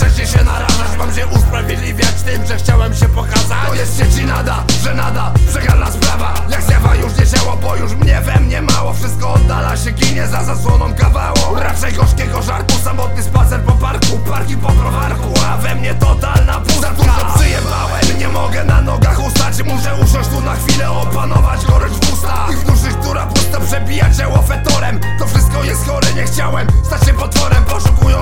częściej się narażać Mam się usprawiedliwiać tym, że chciałem się pokazać. To jest nada, że nada, przegrana sprawa. Jak zjawa już nie działa, bo już mnie we mnie mało. Wszystko oddala się, ginie za zasłoną kawału. Raczej gorzkiego żartu, samotny spacer po parku Parki po browarku, a we mnie totalna pustka Za dużo przyjebałem, nie mogę na nogach ustać Muszę usiąść tu na chwilę, opanować gorycz w ustach. I w duszy, która pusta przebija ciało fetorem. To wszystko jest chore, nie chciałem stać się potworem Poszukując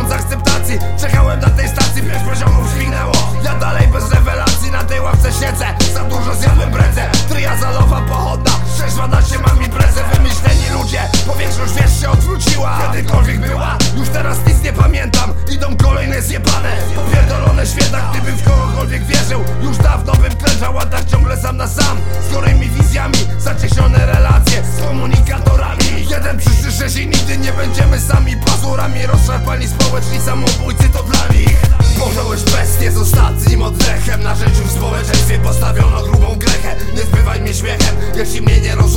się mam imprezę Wymyśleni ludzie, bo większość wiesz się odwróciła. Kiedykolwiek była, już teraz nic nie pamiętam. Idą kolejne zjebane, popierdolone święta Gdybym w kogokolwiek wierzył, już dawno bym klęczał A tak ciągle sam na sam, z chorymi wizjami Zacieśnione relacje z komunikatorami. Jeden przyszły i nigdy nie będziemy sami. Pazurami rozszarpani społeczni samobójcy to dla nich. Pożałeś bestie z ostatnim oddechem. Na życiu w społeczeństwie postawiono grubą grechę. Nie zbywaj mnie śmiechem, jeśli mnie nie rozumiesz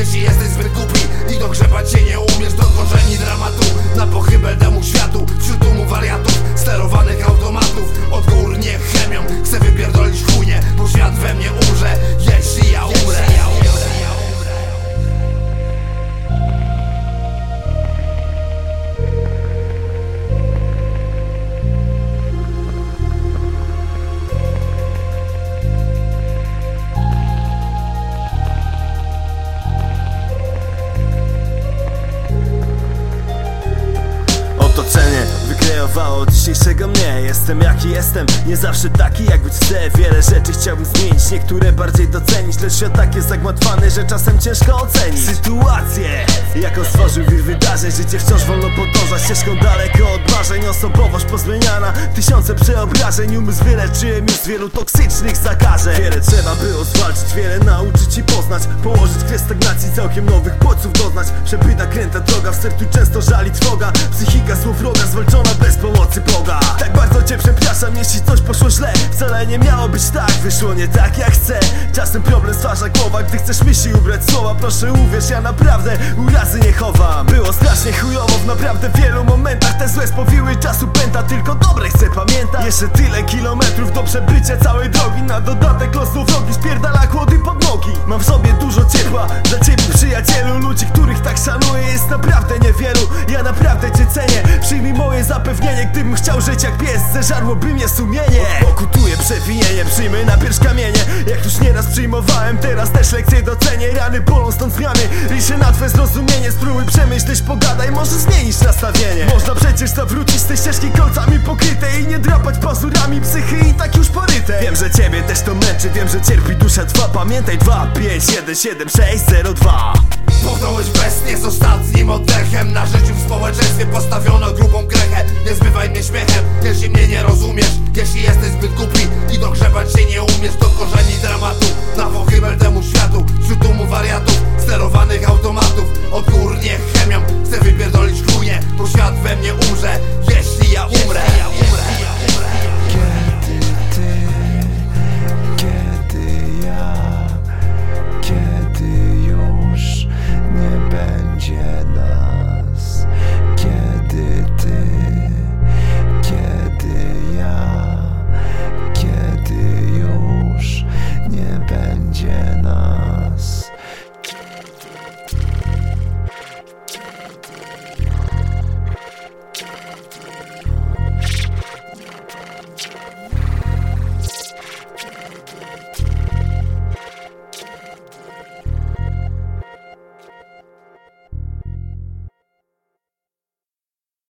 Jeśli jesteś zbyt głupi i dogrzebać się nie umiesz 真的 wykreowało dzisiejszego mnie. Jestem jaki jestem, nie zawsze taki jak być chcę Wiele rzeczy chciałbym zmienić, niektóre bardziej docenić Lecz świat tak jest zagmatwany, że czasem ciężko ocenić Sytuację, jaką stworzył wir wydarzeń Życie wciąż wolno podążać ścieżką daleko od marzeń. Osobowość pozmieniana, tysiące przeobrażeń Umysł wyleczyłem już z wielu toksycznych zakażeń. Wiele trzeba było zwalczyć, wiele nauczyć i poznać Położyć kres stagnacji, całkiem nowych bodźców doznać. Przepyta kręta droga, w sercu często żali trwoga Psychika słów wroga, zwalczona bez pomocy Boga. Tak bardzo cię przepraszam, jeśli coś poszło źle. Wcale nie miało być tak, wyszło nie tak jak chcę Czasem problem stwarza głowa, gdy chcesz myśli ubrać słowa. Proszę uwierz, ja naprawdę urazy nie chowam. Było strasznie chujowo w naprawdę wielu momentach. Te złe spowiły czasu pęta, tylko dobre chcę pamiętać. Jeszcze tyle kilometrów do przebycia całej drogi. Na dodatek losu wrogi spierdala chłody pod nogi. Mam w sobie dużo ciepła, dla ciebie przyjacielu Ludzi, których tak szanuję. Jest naprawdę niewielu zapewnienie Gdybym chciał żyć jak pies, zeżarłoby mnie sumienie. Pokutuję przewinienie, przyjmę na pierś kamienie. Jak już nieraz przyjmowałem, teraz też lekcje docenię. Rany bolą stąd zmiany, liczę na twe zrozumienie. Spróbuj przemyśleć, pogadaj, może zmienić nastawienie. Można przecież zawrócić z tej ścieżki kolcami pokryte I nie drapać pazurami psychy i tak już poryte Wiem, że ciebie też to męczy, wiem, że cierpi dusza twa Pamiętaj 2, 5, 1, 7, 6, 0, 2 Pochnąłeś bestie z ostatnim oddechem. Na życiu w społeczeństwie postawiono grubą grechę Nie zbywaj mnie śmiechem, jeśli mnie nie rozumiesz. Jeśli jesteś